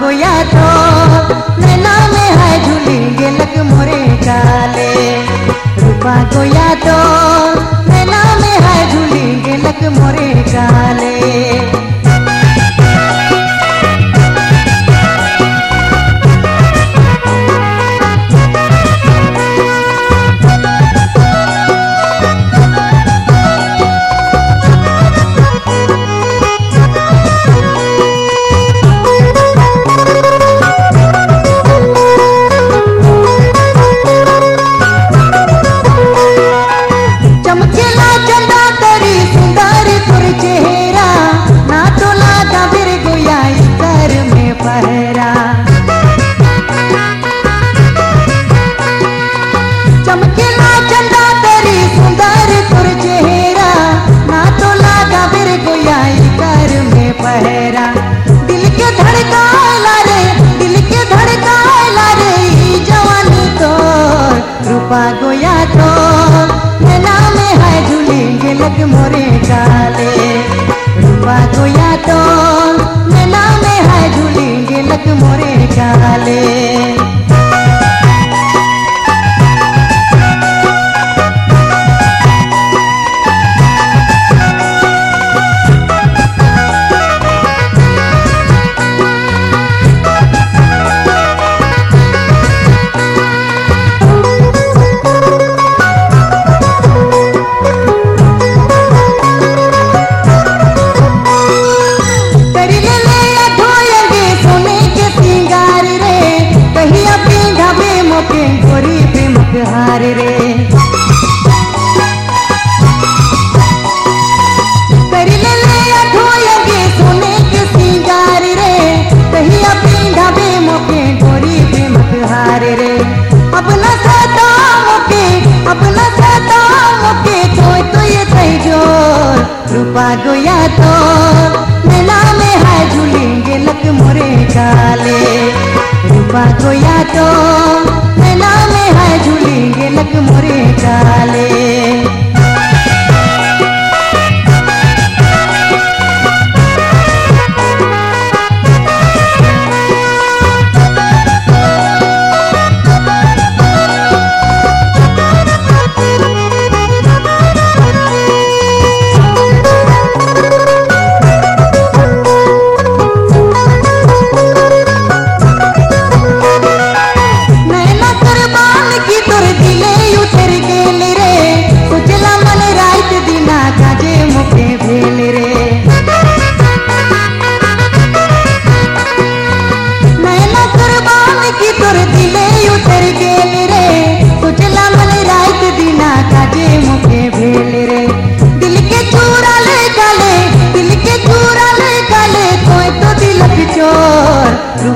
गोया तो। नैना में है झूली गेलक मोरे काले रूपा गोया तो। नैना में है झूली गेलक मोरे गोया तो गला में है झूलेंगे लग मोरे काले रूपा गोया तो गला में है झूलेंगे लग मोरे 花鼓丫头。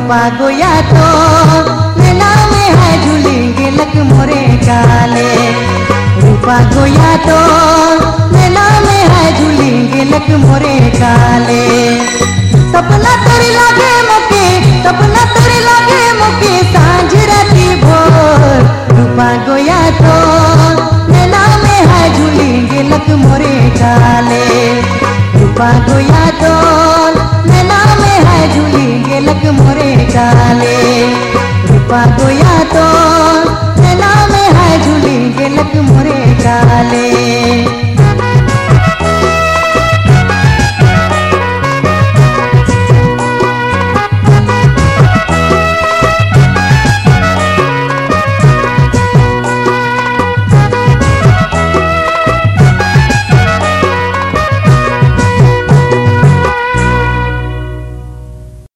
lupa